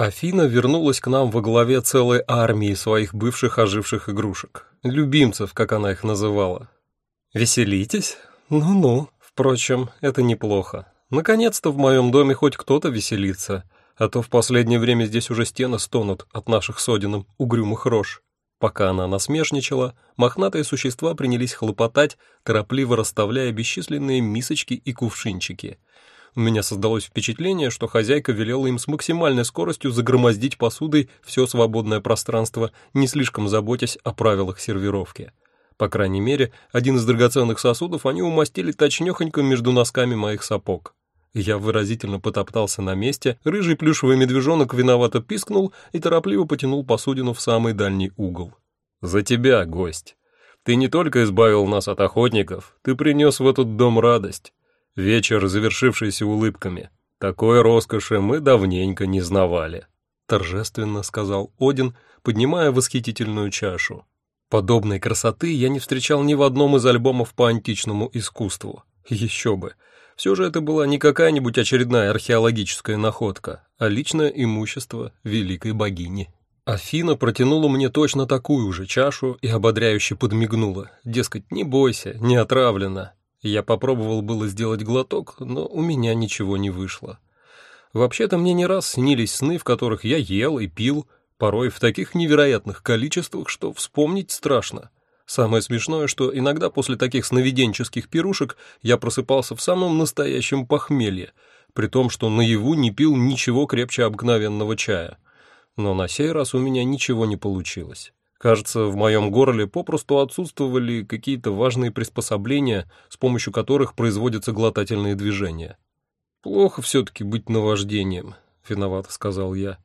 Афина вернулась к нам во главе целой армии своих бывших оживших игрушек. Любимцев, как она их называла. «Веселитесь? Ну-ну. Впрочем, это неплохо. Наконец-то в моем доме хоть кто-то веселится, а то в последнее время здесь уже стены стонут от наших содином угрюмых рож». Пока она насмешничала, мохнатые существа принялись хлопотать, торопливо расставляя бесчисленные мисочки и кувшинчики. У меня создалось впечатление, что хозяйка велела им с максимальной скоростью загромоздить посудой все свободное пространство, не слишком заботясь о правилах сервировки. По крайней мере, один из драгоценных сосудов они умастили точнёхонько между носками моих сапог. Я выразительно потоптался на месте, рыжий плюшевый медвежонок виновато пискнул и торопливо потянул посудину в самый дальний угол. «За тебя, гость! Ты не только избавил нас от охотников, ты принес в этот дом радость. Вечер, завершившийся улыбками. Такой роскоши мы давненько не знавали», — торжественно сказал Один, поднимая восхитительную чашу. Подобной красоты я не встречал ни в одном из альбомов по античному искусству. Еще бы! Все же это была не какая-нибудь очередная археологическая находка, а личное имущество великой богини. Афина протянула мне точно такую же чашу и ободряюще подмигнула. Дескать, не бойся, не отравлена. Я попробовал было сделать глоток, но у меня ничего не вышло. Вообще-то мне не раз снились сны, в которых я ел и пил, порой в таких невероятных количествах, что вспомнить страшно. Самое смешное, что иногда после таких сновиденческих пирушек я просыпался в самом настоящем похмелье, при том, что наяву не пил ничего крепче обыкновенного чая. Но на сей раз у меня ничего не получилось. Кажется, в моем горле попросту отсутствовали какие-то важные приспособления, с помощью которых производятся глотательные движения. «Плохо все-таки быть наваждением», — виновато сказал я.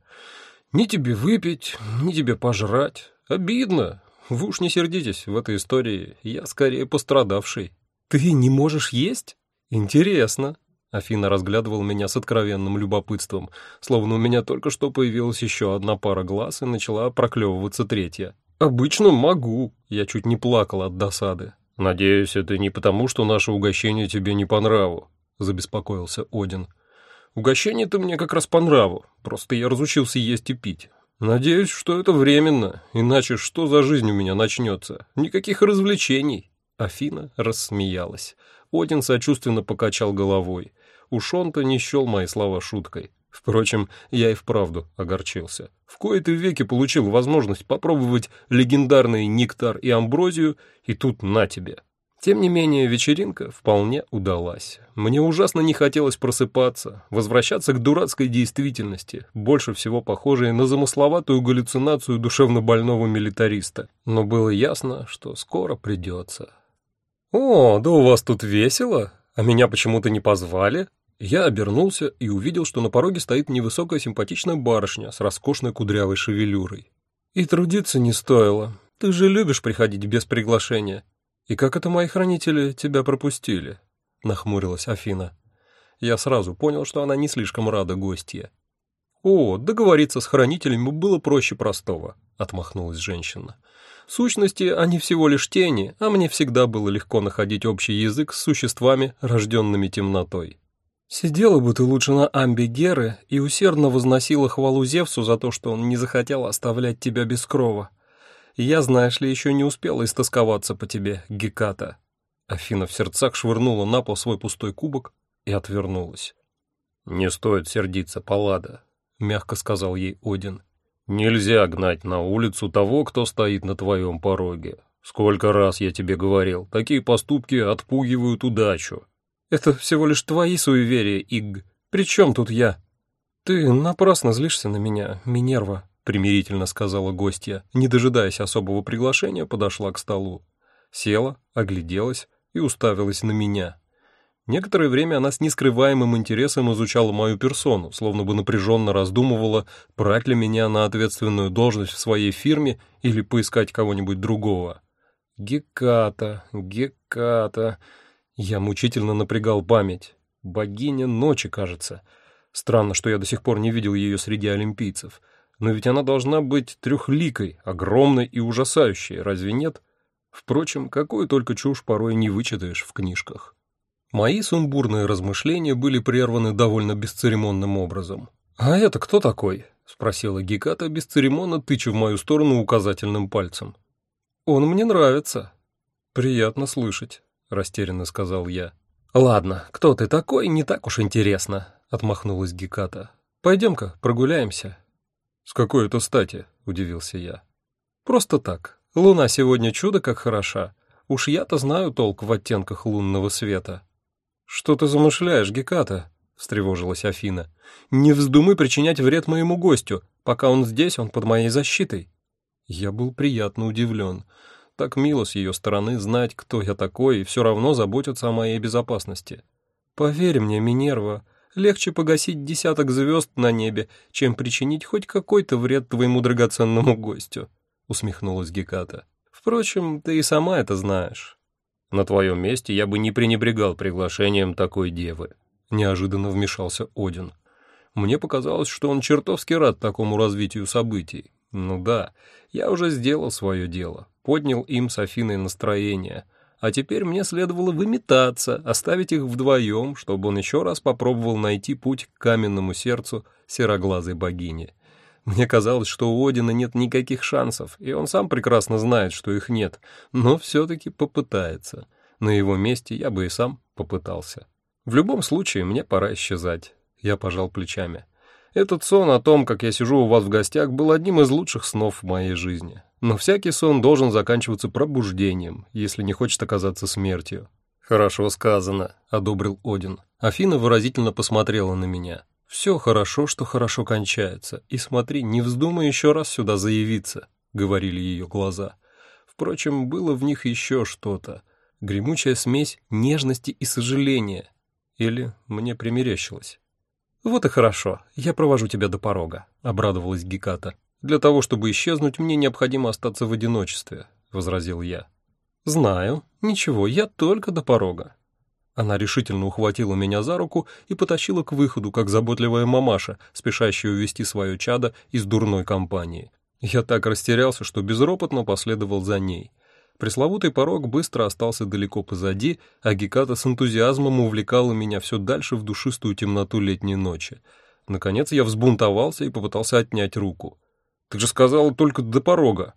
«Ни тебе выпить, ни тебе пожрать. Обидно, вы уж не сердитесь, в этой истории я скорее пострадавший. Ты не можешь есть? Интересно. Афина разглядывал меня с откровенным любопытством, словно у меня только что появилась еще одна пара глаз и начала проклевываться третья. Обычно могу. Я чуть не плакал от досады. Надеюсь, это не потому, что наше угощение тебе не по нраву, забеспокоился Один. Угощение-то мне как раз по нраву, просто я разучился есть и пить. Надеюсь, что это временно, иначе что за жизнь у меня начнется? Никаких развлечений. Афина рассмеялась. Один сочувственно покачал головой. Уж он-то не счел мои слова шуткой. Впрочем, я и вправду огорчился. В кои-то веки получил возможность попробовать легендарный нектар и амброзию, и тут на тебе. Тем не менее, вечеринка вполне удалась. Мне ужасно не хотелось просыпаться, возвращаться к дурацкой действительности, больше всего похожей на замысловатую галлюцинацию душевнобольного милитариста. Но было ясно, что скоро придется. «О, да у вас тут весело? А меня почему-то не позвали?» Я обернулся и увидел, что на пороге стоит невысокая симпатичная барышня с роскошной кудрявой шевелюрой. «И трудиться не стоило. Ты же любишь приходить без приглашения». «И как это мои хранители тебя пропустили?» — нахмурилась Афина. Я сразу понял, что она не слишком рада гостье. «О, договориться с хранителями было проще простого», — отмахнулась женщина. «В сущности, они всего лишь тени, а мне всегда было легко находить общий язык с существами, рожденными темнотой». «Сидела бы ты лучше на амбе Геры и усердно возносила хвалу Зевсу за то, что он не захотел оставлять тебя без крова», я, знаешь ли, еще не успела истосковаться по тебе, Геката». Афина в сердцах швырнула на пол свой пустой кубок и отвернулась. «Не стоит сердиться, Паллада», — мягко сказал ей Один. «Нельзя гнать на улицу того, кто стоит на твоем пороге. Сколько раз я тебе говорил, такие поступки отпугивают удачу». «Это всего лишь твои суеверия, Игг. При чем тут я?» «Ты напрасно злишься на меня, Минерва», примирительно сказала гостья, не дожидаясь особого приглашения, подошла к столу. Села, огляделась и уставилась на меня. Некоторое время она с нескрываемым интересом изучала мою персону, словно бы напряженно раздумывала, брать ли меня на ответственную должность в своей фирме или поискать кого-нибудь другого. Геката, Геката. Я мучительно напрягал память. Богиня ночи, кажется. Странно, что я до сих пор не видел ее среди олимпийцев. Но ведь она должна быть трехликой, огромной и ужасающей, разве нет? Впрочем, какую только чушь порой не вычитаешь в книжках. Мои сумбурные размышления были прерваны довольно бесцеремонным образом. «А это кто такой?» — спросила Геката, бесцеремонно тыча в мою сторону указательным пальцем. «Он мне нравится». «Приятно слышать», — растерянно сказал я. «Ладно, кто ты такой, не так уж интересно», — отмахнулась Геката. «Пойдем-ка прогуляемся». «С какой это стати?» — удивился я. «Просто так. Луна сегодня чудо как хороша. Уж я-то знаю толк в оттенках лунного света». «Что ты замышляешь, Геката?» — встревожилась Афина. «Не вздумай причинять вред моему гостю. Пока он здесь, он под моей защитой». Я был приятно удивлен. Так мило с ее стороны знать, кто я такой, и все равно заботиться о моей безопасности. «Поверь мне, Минерва, легче погасить десяток звезд на небе, чем причинить хоть какой-то вред твоему драгоценному гостю», — усмехнулась Геката. «Впрочем, ты и сама это знаешь». «На твоем месте я бы не пренебрегал приглашением такой девы», — неожиданно вмешался Один. Мне показалось, что он чертовски рад такому развитию событий. Ну да, я уже сделал свое дело, поднял им с Афиной настроение, а теперь мне следовало выметаться, оставить их вдвоем, чтобы он еще раз попробовал найти путь к каменному сердцу сероглазой богини. Мне казалось, что у Одина нет никаких шансов, и он сам прекрасно знает, что их нет, но все-таки попытается. На его месте я бы и сам попытался. В любом случае, мне пора исчезать. Я пожал плечами. Этот сон о том, как я сижу у вас в гостях, был одним из лучших снов в моей жизни. Но всякий сон должен заканчиваться пробуждением, если не хочет оказаться смертью. «Хорошо сказано», — одобрил Один. Афина выразительно посмотрела на меня. «Все хорошо, что хорошо кончается, и смотри, не вздумай еще раз сюда заявиться», — говорили ее глаза. Впрочем, было в них еще что-то. Гремучая смесь нежности и сожаления, или мне примерещилось? «Вот и хорошо, я провожу тебя до порога», — обрадовалась Геката. «Для того, чтобы исчезнуть, мне необходимо остаться в одиночестве», — возразил я. «Знаю. Ничего, я только до порога». Она решительно ухватила меня за руку и потащила к выходу, как заботливая мамаша, спешащая увести свое чадо из дурной компании. Я так растерялся, что безропотно последовал за ней — Пресловутый порог быстро остался далеко позади, а Геката с энтузиазмом увлекала меня все дальше в душистую темноту летней ночи. Наконец я взбунтовался и попытался отнять руку. «Ты же сказала только до порога».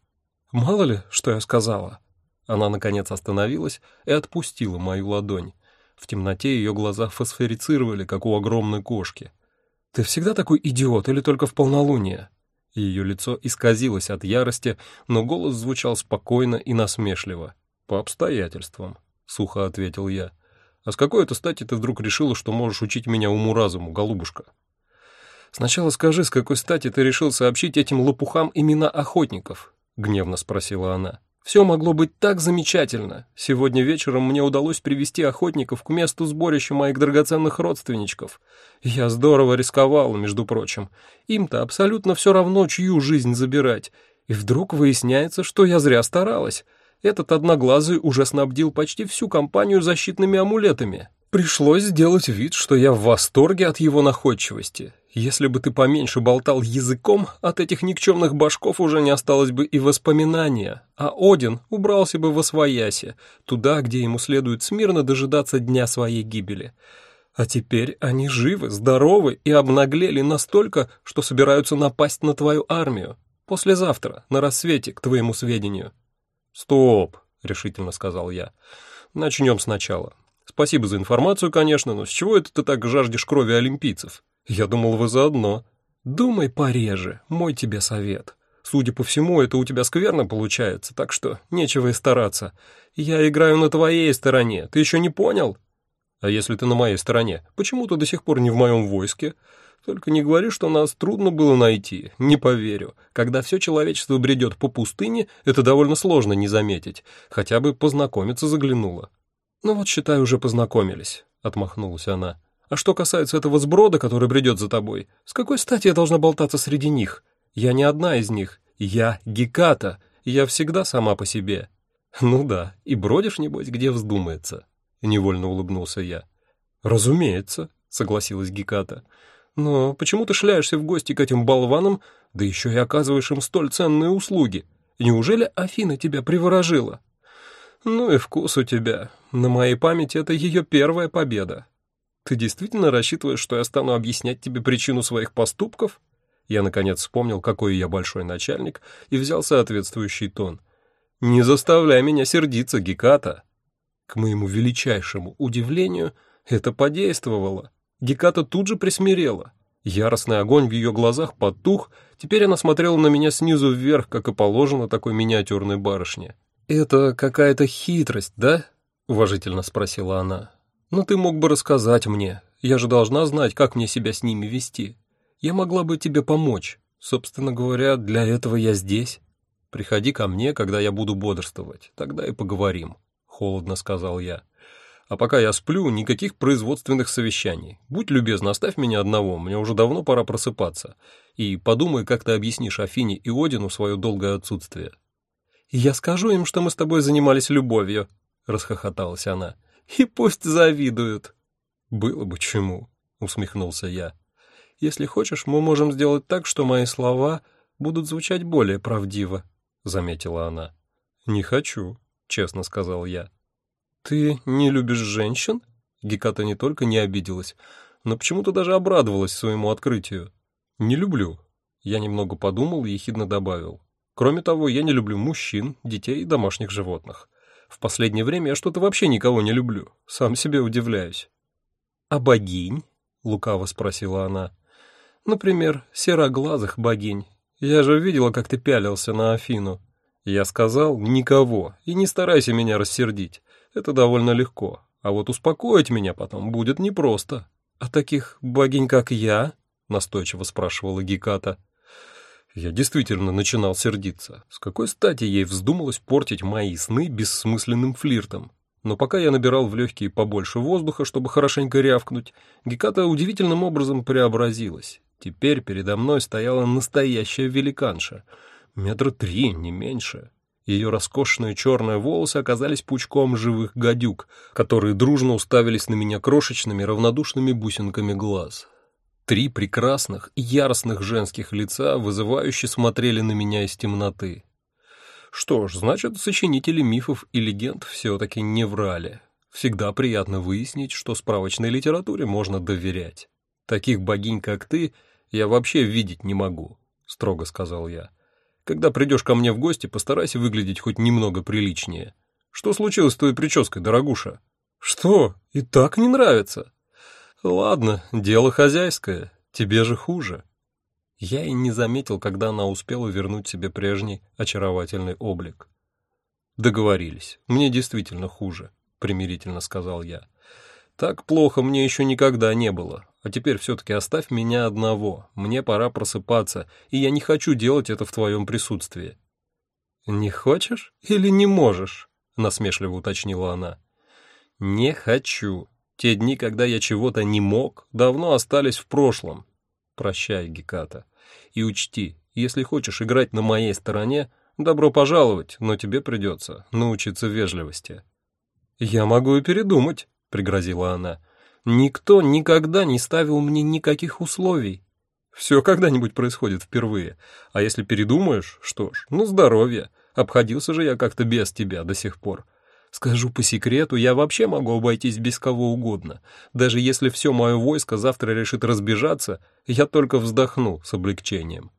«Мало ли, что я сказала». Она, наконец, остановилась и отпустила мою ладонь. В темноте ее глаза фосфорицировали, как у огромной кошки. «Ты всегда такой идиот или только в полнолуние?» Ее лицо исказилось от ярости, но голос звучал спокойно и насмешливо. «По обстоятельствам», — сухо ответил я. «А с какой это стати ты вдруг решила, что можешь учить меня уму-разуму, голубушка?» «Сначала скажи, с какой стати ты решил сообщить этим лопухам имена охотников?» — гневно спросила она. Все могло быть так замечательно. Сегодня вечером мне удалось привести охотников к месту сборища моих драгоценных родственничков. Я здорово рисковал, между прочим. Им-то абсолютно все равно, чью жизнь забирать. И вдруг выясняется, что я зря старалась. Этот одноглазый уже снабдил почти всю компанию защитными амулетами. Пришлось сделать вид, что я в восторге от его находчивости. Если бы ты поменьше болтал языком, от этих никчемных башков уже не осталось бы и воспоминания, а Один убрался бы во свояси, туда, где ему следует смирно дожидаться дня своей гибели. А теперь они живы, здоровы и обнаглели настолько, что собираются напасть на твою армию. Послезавтра, на рассвете, к твоему сведению. «Стоп», — решительно сказал я. «Начнем сначала. Спасибо за информацию, конечно, но с чего это ты так жаждешь крови олимпийцев?» «Я думал, вы заодно». «Думай пореже, мой тебе совет. Судя по всему, это у тебя скверно получается, так что нечего и стараться. Я играю на твоей стороне, ты еще не понял?» «А если ты на моей стороне, почему ты до сих пор не в моем войске?» Только не говори, что нас трудно было найти. Не поверю. Когда все человечество бредет по пустыне, это довольно сложно не заметить. Хотя бы познакомиться заглянула. Ну вот, считай, уже познакомились, — отмахнулась она. А что касается этого сброда, который бредет за тобой, с какой стати я должна болтаться среди них? Я не одна из них. Я Геката, я всегда сама по себе. Ну да, и бродишь, небось, где вздумается. Невольно улыбнулся я. Разумеется, согласилась Геката. Но почему ты шляешься в гости к этим болванам, да еще и оказываешь им столь ценные услуги? Неужели Афина тебя приворожила? Ну и вкус у тебя. На моей памяти это ее первая победа. Ты действительно рассчитываешь, что я стану объяснять тебе причину своих поступков? Я, наконец, вспомнил, какой я большой начальник, и взял соответствующий тон. «Не заставляй меня сердиться, Геката!» К моему величайшему удивлению, это подействовало. Геката тут же присмирела. Яростный огонь в ее глазах потух, теперь она смотрела на меня снизу вверх, как и положено такой миниатюрной барышне. «Это какая-то хитрость, да?» — уважительно спросила она. «Ну ты мог бы рассказать мне. Я же должна знать, как мне себя с ними вести. Я могла бы тебе помочь. Собственно говоря, для этого я здесь. Приходи ко мне, когда я буду бодрствовать. Тогда и поговорим», — холодно сказал я. А пока я сплю, никаких производственных совещаний. Будь любезна, оставь меня одного, мне уже давно пора просыпаться. И подумай, как ты объяснишь Афине и Одину свое долгое отсутствие». «Я скажу им, что мы с тобой занимались любовью», — расхохоталась она. «И пусть завидуют». «Было бы чему», — усмехнулся я. «Если хочешь, мы можем сделать так, что мои слова будут звучать более правдиво», — заметила она. «Не хочу», — честно сказал я. «Ты не любишь женщин?» Геката не только не обиделась, но почему-то даже обрадовалась своему открытию. «Не люблю». Я немного подумал и ехидно добавил. «Кроме того, я не люблю мужчин, детей и домашних животных. В последнее время я что-то вообще никого не люблю. Сам себе удивляюсь». «А богинь?» — лукаво спросила она. «Например, сероглазых богинь. Я же видела, как ты пялился на Афину». Я сказал «никого» и не старайся меня рассердить. Это довольно легко, а вот успокоить меня потом будет непросто. А таких богинь, как я?» — настойчиво спрашивала Геката. Я действительно начинал сердиться. С какой стати ей вздумалось портить мои сны бессмысленным флиртом? Но пока я набирал в легкие побольше воздуха, чтобы хорошенько рявкнуть, Геката удивительным образом преобразилась. Теперь передо мной стояла настоящая великанша. Метра три, не меньше. Ее роскошные черные волосы оказались пучком живых гадюк, которые дружно уставились на меня крошечными равнодушными бусинками глаз. Три прекрасных яростных женских лица вызывающе смотрели на меня из темноты. Что ж, значит, сочинители мифов и легенд все-таки не врали. Всегда приятно выяснить, что справочной литературе можно доверять. Таких богинь, как ты, я вообще видеть не могу, — строго сказал я. Когда придешь ко мне в гости, постарайся выглядеть хоть немного приличнее. Что случилось с твоей прической, дорогуша? Что, и так не нравится? Ладно, дело хозяйское, тебе же хуже. Я и не заметил, когда она успела вернуть себе прежний очаровательный облик. Договорились, мне действительно хуже, примирительно сказал я. Так плохо мне еще никогда не было, а теперь все-таки оставь меня одного, мне пора просыпаться, и я не хочу делать это в твоем присутствии». «Не хочешь или не можешь?» — насмешливо уточнила она. «Не хочу. Те дни, когда я чего-то не мог, давно остались в прошлом. Прощай, Геката. И учти, если хочешь играть на моей стороне, добро пожаловать, но тебе придется научиться вежливости». «Я могу и передумать», — пригрозила она. Никто никогда не ставил мне никаких условий. Все когда-нибудь происходит впервые. А если передумаешь, что ж, ну здоровье. Обходился же я как-то без тебя до сих пор. Скажу по секрету, я вообще могу обойтись без кого угодно. Даже если все мое войско завтра решит разбежаться, я только вздохну с облегчением.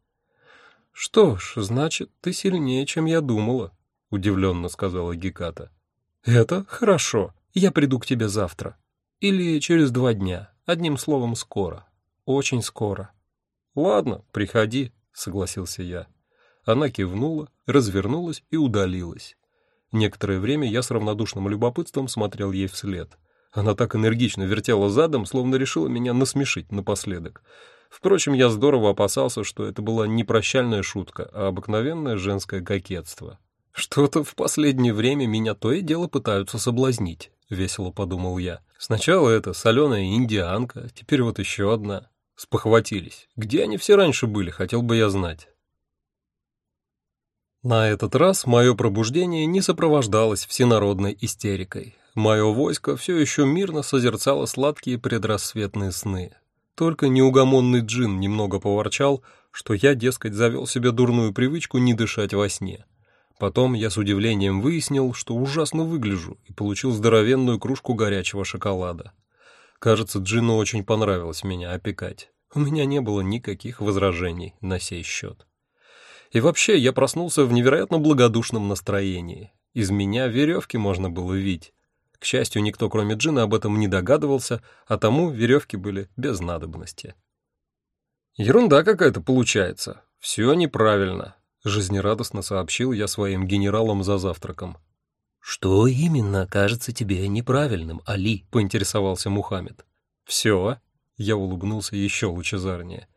«Что ж, значит, ты сильнее, чем я думала», — удивленно сказала Геката. «Это хорошо. Я приду к тебе завтра». Или через два дня. Одним словом, скоро. Очень скоро. Ладно, приходи, согласился я. Она кивнула, развернулась и удалилась. Некоторое время я с равнодушным любопытством смотрел ей вслед. Она так энергично вертела задом, словно решила меня насмешить напоследок. Впрочем, я здорово опасался, что это была не прощальная шутка, а обыкновенное женское кокетство. Что-то в последнее время меня то и дело пытаются соблазнить. — весело подумал я. «Сначала это соленая индианка, теперь вот еще одна. Спохватились. Где они все раньше были, хотел бы я знать». На этот раз мое пробуждение не сопровождалось всенародной истерикой. Мое войско все еще мирно созерцало сладкие предрассветные сны. Только неугомонный джин немного поворчал, что я, дескать, завел себе дурную привычку не дышать во сне. Потом я с удивлением выяснил, что ужасно выгляжу, и получил здоровенную кружку горячего шоколада. Кажется, Джину очень понравилось меня опекать. У меня не было никаких возражений на сей счет. И вообще, я проснулся в невероятно благодушном настроении. Из меня веревки можно было видеть. К счастью, никто, кроме Джина, об этом не догадывался, а тому веревки были без надобности. «Ерунда какая-то получается. Все неправильно», — жизнерадостно сообщил я своим генералам за завтраком. «Что именно кажется тебе неправильным, Али?» — поинтересовался Мухаммед. «Все», — я улыбнулся еще лучезарнее.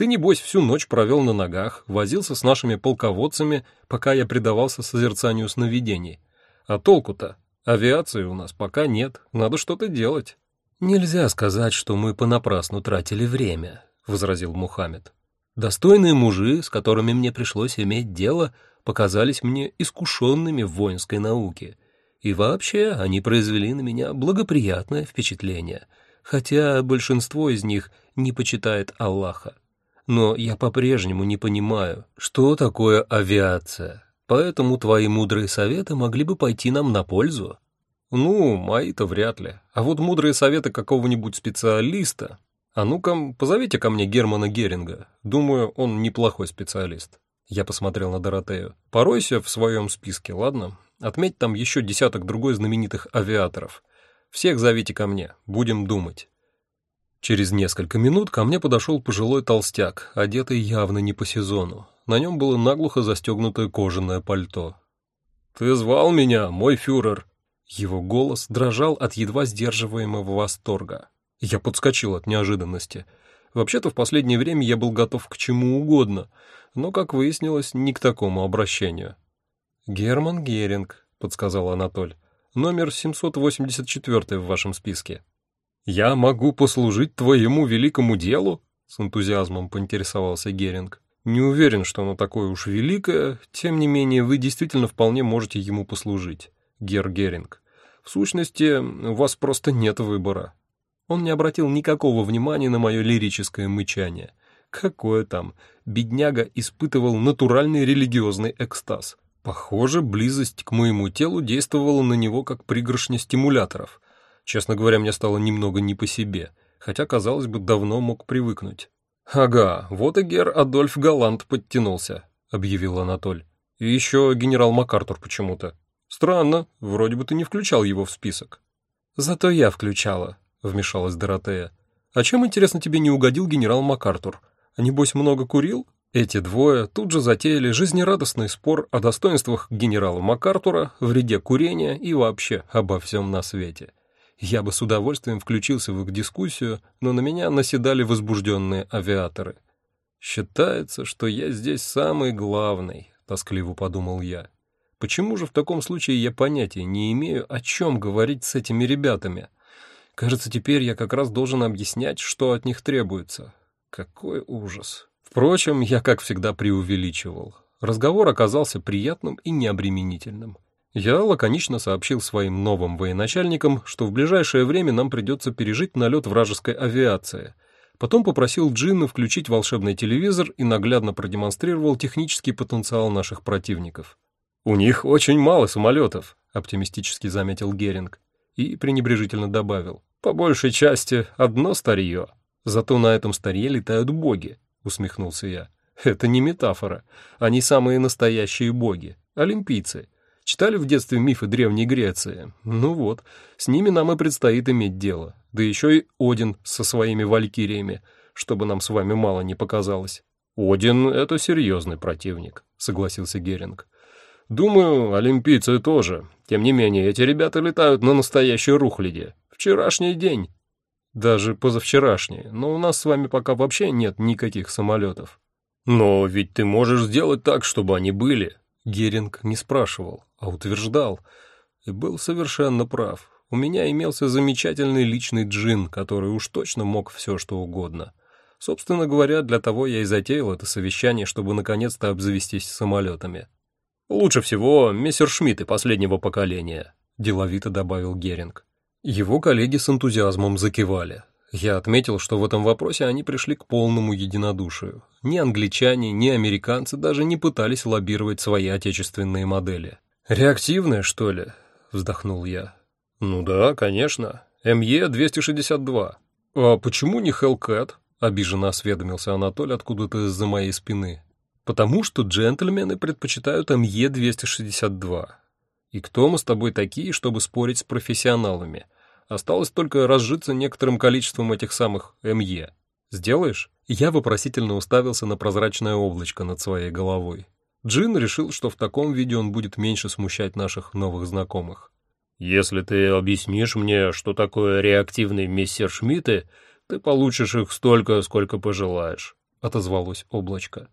«Ты, небось, всю ночь провел на ногах, возился с нашими полководцами, пока я предавался созерцанию сновидений. А толку-то? Авиации у нас пока нет, надо что-то делать». «Нельзя сказать, что мы понапрасну тратили время», — возразил Мухаммед. «Достойные мужи, с которыми мне пришлось иметь дело, показались мне искушенными в воинской науке, и вообще они произвели на меня благоприятное впечатление, хотя большинство из них не почитает Аллаха. Но я по-прежнему не понимаю, что такое авиация, поэтому твои мудрые советы могли бы пойти нам на пользу». «Ну, мои-то вряд ли. А вот мудрые советы какого-нибудь специалиста. А ну-ка, позовите ко мне Германа Геринга. Думаю, он неплохой специалист». Я посмотрел на Доротею. «Поройся в своем списке, ладно? Отметь там еще десяток другой знаменитых авиаторов. Всех зовите ко мне, будем думать». Через несколько минут ко мне подошел пожилой толстяк, одетый явно не по сезону. На нем было наглухо застегнутое кожаное пальто. «Ты звал меня, мой фюрер?» Его голос дрожал от едва сдерживаемого восторга. Я подскочил от неожиданности. Вообще-то в последнее время я был готов к чему угодно — но, как выяснилось, не к такому обращению. «Герман Геринг», — подсказал Анатоль, — «номер 784 в вашем списке». «Я могу послужить твоему великому делу?» — с энтузиазмом поинтересовался Геринг. «Не уверен, что оно такое уж великое, тем не менее вы действительно вполне можете ему послужить, Гер Геринг. В сущности, у вас просто нет выбора». Он не обратил никакого внимания на мое лирическое мычание. Какое там? Бедняга испытывал натуральный религиозный экстаз. Похоже, близость к моему телу действовала на него как пригоршня стимуляторов. Честно говоря, мне стало немного не по себе, хотя, казалось бы, давно мог привыкнуть. «Ага, вот и гер Адольф Галант подтянулся», — объявил Анатоль. «И еще генерал МакАртур почему-то. Странно, вроде бы ты не включал его в список». «Зато я включала», — вмешалась Доротея. «А чем, интересно, тебе не угодил генерал МакАртур? Небось, много курил? Эти двое тут же затеяли жизнерадостный спор о достоинствах генерала МакАртура, вреде курения и вообще обо всем на свете. Я бы с удовольствием включился в их дискуссию, но на меня наседали возбужденные авиаторы. «Считается, что я здесь самый главный», — тоскливо подумал я. «Почему же в таком случае я понятия не имею, о чем говорить с этими ребятами? Кажется, теперь я как раз должен объяснять, что от них требуется. Какой ужас. Впрочем, я, как всегда, преувеличивал. Разговор оказался приятным и необременительным. Я лаконично сообщил своим новым военачальникам, что в ближайшее время нам придется пережить налет вражеской авиации. Потом попросил Джинна включить волшебный телевизор и наглядно продемонстрировал технический потенциал наших противников. «У них очень мало самолетов», — оптимистически заметил Геринг и пренебрежительно добавил. «По большей части одно старье». Зато на этом старье летают боги, усмехнулся я. Это не метафора. Они самые настоящие боги, олимпийцы. Читали в детстве мифы Древней Греции? Ну вот, с ними нам и предстоит иметь дело. Да еще и Один со своими валькириями, чтобы нам с вами мало не показалось. Один — это серьезный противник, согласился Геринг. Думаю, олимпийцы тоже. Тем не менее, эти ребята летают на настоящей рухляде. Вчерашний день. Даже позавчерашние, но у нас с вами пока вообще нет никаких самолетов. Но ведь ты можешь сделать так, чтобы они были. Геринг не спрашивал, а утверждал. И был совершенно прав. У меня имелся замечательный личный джин, который уж точно мог все, что угодно. Собственно говоря, для того я и затеял это совещание, чтобы наконец-то обзавестись самолетами. «Лучше всего мессершмитты последнего поколения», — деловито добавил Геринг. Его коллеги с энтузиазмом закивали. Я отметил, что в этом вопросе они пришли к полному единодушию. Ни англичане, ни американцы даже не пытались лоббировать свои отечественные модели. «Реактивная, что ли?» — вздохнул я. «Ну да, конечно. МЕ-262. А почему не Hellcat?» — обиженно осведомился Анатолий откуда-то из-за моей спины. «Потому что джентльмены предпочитают МЕ-262. И кто мы с тобой такие, чтобы спорить с профессионалами? Осталось только разжиться некоторым количеством этих самых МЕ. Сделаешь?» Я вопросительно уставился на прозрачное облачко над своей головой. Джин решил, что в таком виде он будет меньше смущать наших новых знакомых. «Если ты объяснишь мне, что такое реактивные мистер Шмидты, ты получишь их столько, сколько пожелаешь», — отозвалось облачко.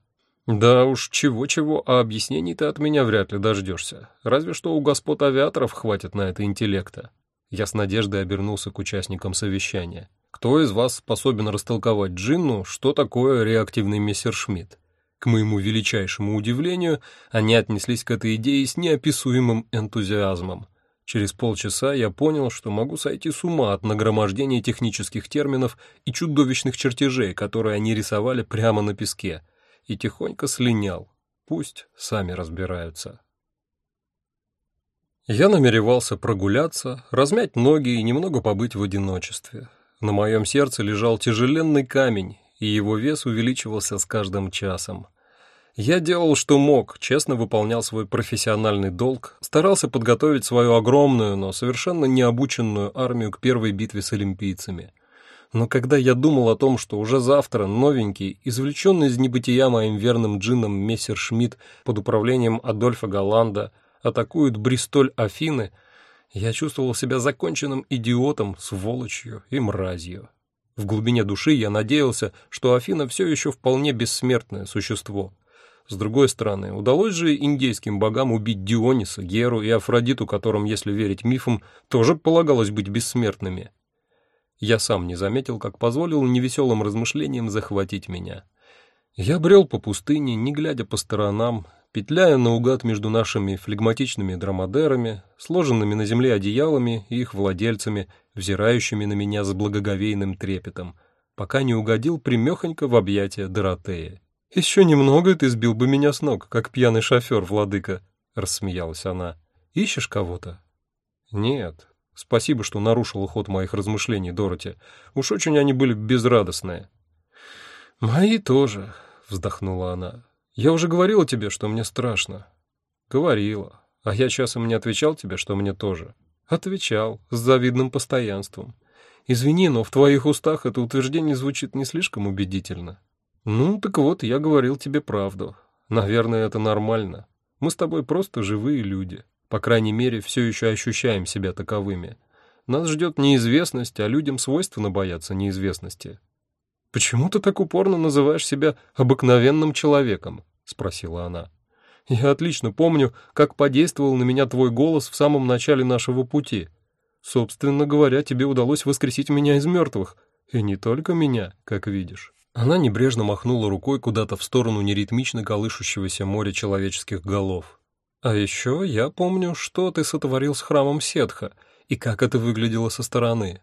«Да уж, чего-чего, а объяснений ты от меня вряд ли дождешься. Разве что у господ авиаторов хватит на это интеллекта». Я с надеждой обернулся к участникам совещания. Кто из вас способен растолковать Джинну, что такое реактивный мессершмитт? К моему величайшему удивлению, они отнеслись к этой идее с неописуемым энтузиазмом. Через полчаса я понял, что могу сойти с ума от нагромождения технических терминов и чудовищных чертежей, которые они рисовали прямо на песке, и тихонько слинял. Пусть сами разбираются. Я намеревался прогуляться, размять ноги и немного побыть в одиночестве. На моем сердце лежал тяжеленный камень, и его вес увеличивался с каждым часом. Я делал, что мог, честно выполнял свой профессиональный долг, старался подготовить свою огромную, но совершенно необученную армию к первой битве с олимпийцами. Но когда я думал о том, что уже завтра новенький, извлеченный из небытия моим верным джинном мессер Шмидт под управлением Адольфа Голланда, атакует Бристоль Афины – я чувствовал себя законченным идиотом, сволочью и мразью. В глубине души я надеялся, что Афина все еще вполне бессмертное существо. С другой стороны, удалось же индейским богам убить Диониса, Геру и Афродиту, которым, если верить мифам, тоже полагалось быть бессмертными. Я сам не заметил, как позволил невеселым размышлениям захватить меня. Я брел по пустыне, не глядя по сторонам, петляя наугад между нашими флегматичными драмадерами, сложенными на земле одеялами и их владельцами, взирающими на меня с благоговейным трепетом, пока не угодил примехонько в объятия Доротеи. «Еще немного, и ты сбил бы меня с ног, как пьяный шофер, владыка», — рассмеялась она. «Ищешь кого-то?» «Нет. Спасибо, что нарушила ход моих размышлений, Дороти. Уж очень они были безрадостные». «Мои тоже», — вздохнула она. Я уже говорила тебе, что мне страшно. Говорила. А я часом не отвечал тебе, что мне тоже. Отвечал, с завидным постоянством. Извини, но в твоих устах это утверждение звучит не слишком убедительно. Ну, так вот, я говорил тебе правду. Наверное, это нормально. Мы с тобой просто живые люди. По крайней мере, все еще ощущаем себя таковыми. Нас ждет неизвестность, а людям свойственно бояться неизвестности. Почему ты так упорно называешь себя обыкновенным человеком? спросила она. Я отлично помню, как подействовал на меня твой голос в самом начале нашего пути. Собственно говоря, тебе удалось воскресить меня из мертвых. И не только меня, как видишь. Она небрежно махнула рукой куда-то в сторону неритмично колышущегося моря человеческих голов. А еще я помню, что ты сотворил с храмом Сетха и как это выглядело со стороны.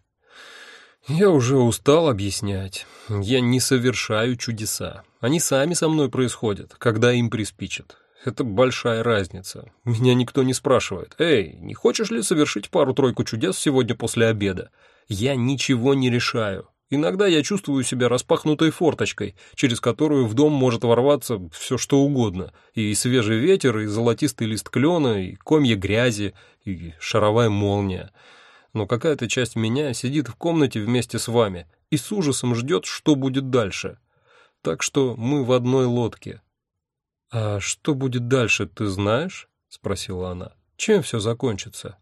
Я уже устал объяснять. Я не совершаю чудеса. Они сами со мной происходят, когда им приспичат. Это большая разница. Меня никто не спрашивает. «Эй, не хочешь ли совершить пару-тройку чудес сегодня после обеда?» Я ничего не решаю. Иногда я чувствую себя распахнутой форточкой, через которую в дом может ворваться все что угодно. И свежий ветер, и золотистый лист клена, и комья грязи, и шаровая молния но какая-то часть меня сидит в комнате вместе с вами и с ужасом ждет, что будет дальше. Так что мы в одной лодке. «А что будет дальше, ты знаешь?» — спросила она. «Чем все закончится?»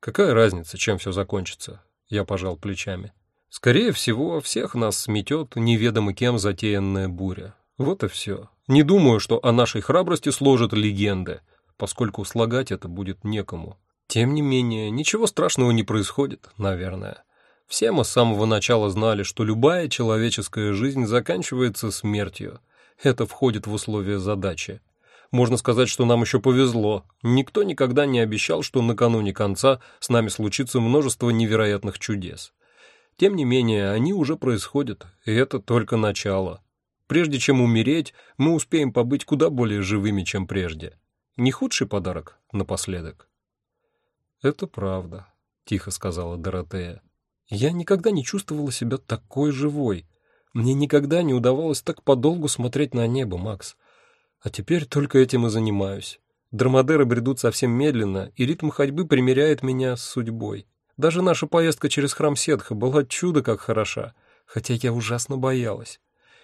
«Какая разница, чем все закончится?» Я пожал плечами. «Скорее всего, всех нас сметет неведомо кем затеянная буря. Вот и все. Не думаю, что о нашей храбрости сложат легенды, поскольку слагать это будет некому. Тем не менее, ничего страшного не происходит, наверное. Все мы с самого начала знали, что любая человеческая жизнь заканчивается смертью. Это входит в условия задачи. Можно сказать, что нам еще повезло. Никто никогда не обещал, что накануне конца с нами случится множество невероятных чудес. Тем не менее, они уже происходят, и это только начало. Прежде чем умереть, мы успеем побыть куда более живыми, чем прежде. Не худший подарок напоследок. «Это правда», — тихо сказала Доротея. «Я никогда не чувствовала себя такой живой. Мне никогда не удавалось так подолгу смотреть на небо, Макс. А теперь только этим и занимаюсь. Драмадеры бредут совсем медленно, и ритм ходьбы примеряет меня с судьбой. Даже наша поездка через храм Сетха была чудо как хороша, хотя я ужасно боялась.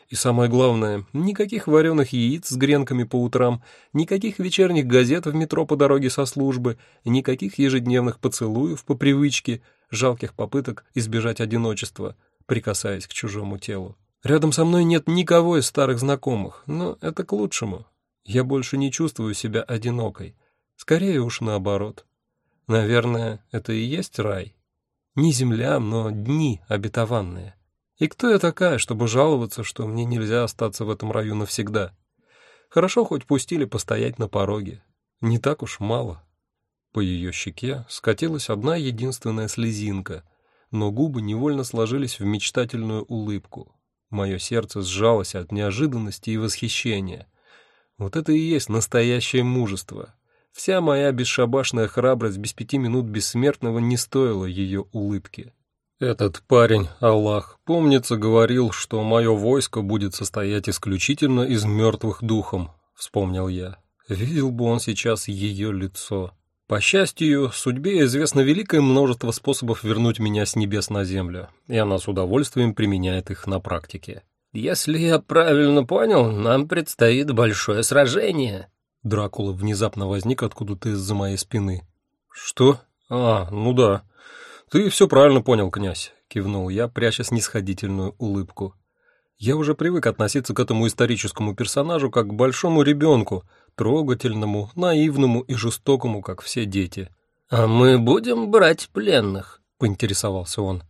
И самое главное, никаких вареных яиц с гренками по утрам, никаких вечерних газет в метро по дороге со службы, никаких ежедневных поцелуев по привычке, жалких попыток избежать одиночества, прикасаясь к чужому телу. Рядом со мной нет никого из старых знакомых, но это к лучшему. Я больше не чувствую себя одинокой. Скорее уж наоборот. Наверное, это и есть рай. Не земля, но дни обетованные. И кто я такая, чтобы жаловаться, что мне нельзя остаться в этом раю навсегда? Хорошо, хоть пустили постоять на пороге. Не так уж мало. По ее щеке скатилась одна единственная слезинка, но губы невольно сложились в мечтательную улыбку. Мое сердце сжалось от неожиданности и восхищения. Вот это и есть настоящее мужество. Вся моя бесшабашная храбрость без пяти минут бессмертного не стоила ее улыбки. Этот парень, Аллах, помнится, говорил, что мое войско будет состоять исключительно из мертвых духом, вспомнил я. Видел бы он сейчас ее лицо. По счастью, судьбе известно великое множество способов вернуть меня с небес на землю, и она с удовольствием применяет их на практике. «Если я правильно понял, нам предстоит большое сражение». Дракула внезапно возник откуда-то из-за моей спины. «Что? А, ну да. «Ты все правильно понял, князь», — кивнул я, пряча снисходительную улыбку. Я уже привык относиться к этому историческому персонажу как к большому ребенку, трогательному, наивному и жестокому, как все дети. «А мы будем брать пленных?» — поинтересовался он.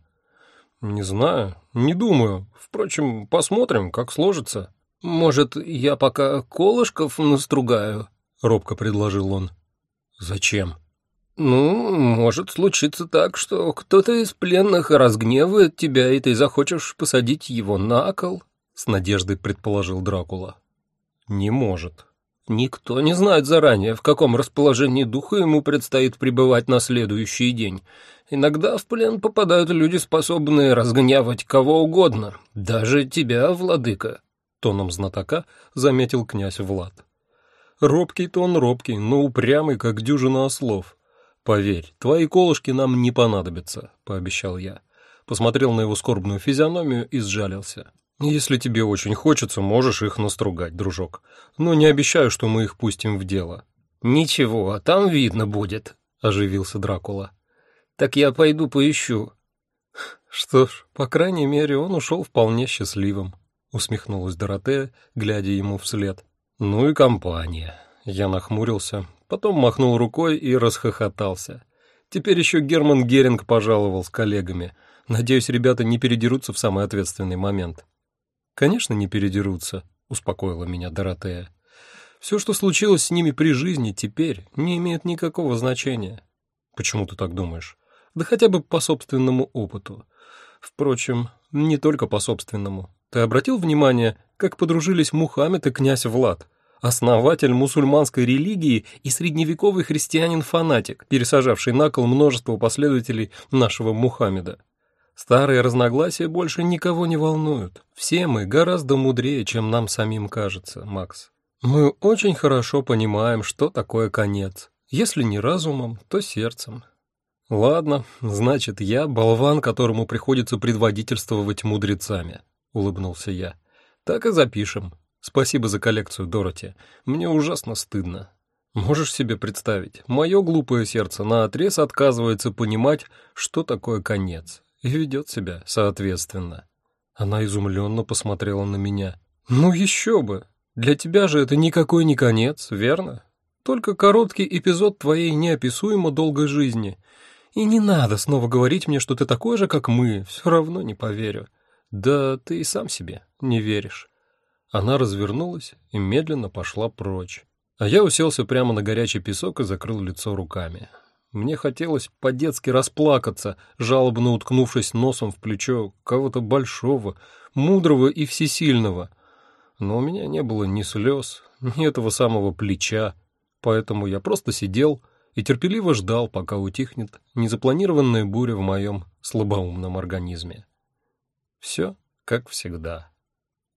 «Не знаю, не думаю. Впрочем, посмотрим, как сложится». «Может, я пока колышков настругаю?» — робко предложил он. «Зачем?» «Ну, может случиться так, что кто-то из пленных разгневает тебя, и ты захочешь посадить его на кол», — с надеждой предположил Дракула. «Не может». «Никто не знает заранее, в каком расположении духа ему предстоит пребывать на следующий день. Иногда в плен попадают люди, способные разгневать кого угодно, даже тебя, владыка», — тоном знатока заметил князь Влад. «Робкий-то он робкий, но упрямый, как дюжина ослов». «Поверь, твои колышки нам не понадобятся», — пообещал я. Посмотрел на его скорбную физиономию и сжалился. «Если тебе очень хочется, можешь их настругать, дружок. Но не обещаю, что мы их пустим в дело». «Ничего, а там видно будет», — оживился Дракула. «Так я пойду поищу». «Что ж, по крайней мере, он ушел вполне счастливым», — усмехнулась Доротея, глядя ему вслед. «Ну и компания». Я нахмурился, потом махнул рукой и расхохотался. Теперь еще Герман Геринг пожаловал с коллегами. Надеюсь, ребята не передерутся в самый ответственный момент. Конечно, не передерутся, успокоила меня Доротея. Все, что случилось с ними при жизни, теперь не имеет никакого значения. Почему ты так думаешь? Да хотя бы по собственному опыту. Впрочем, не только по собственному. Ты обратил внимание, как подружились Мухаммед и князь Влад? Основатель мусульманской религии и средневековый христианин-фанатик, пересажавший на кол множество последователей нашего Мухаммеда. Старые разногласия больше никого не волнуют. Все мы гораздо мудрее, чем нам самим кажется, Макс. Мы очень хорошо понимаем, что такое конец. Если не разумом, то сердцем. Ладно, значит, я болван, которому приходится предводительствовать мудрецами, улыбнулся я. Так и запишем. Спасибо за коллекцию, Дороти. Мне ужасно стыдно. Можешь себе представить, мое глупое сердце наотрез отказывается понимать, что такое конец, и ведет себя соответственно. Она изумленно посмотрела на меня. «Ну еще бы! Для тебя же это никакой не конец, верно? Только короткий эпизод твоей неописуемо долгой жизни. И не надо снова говорить мне, что ты такой же, как мы, все равно не поверю. Да ты и сам себе не веришь». Она развернулась и медленно пошла прочь. А я уселся прямо на горячий песок и закрыл лицо руками. Мне хотелось по-детски расплакаться, жалобно уткнувшись носом в плечо кого-то большого, мудрого и всесильного. Но у меня не было ни слез, ни этого самого плеча, поэтому я просто сидел и терпеливо ждал, пока утихнет незапланированная буря в моем слабоумном организме. Все. как всегда.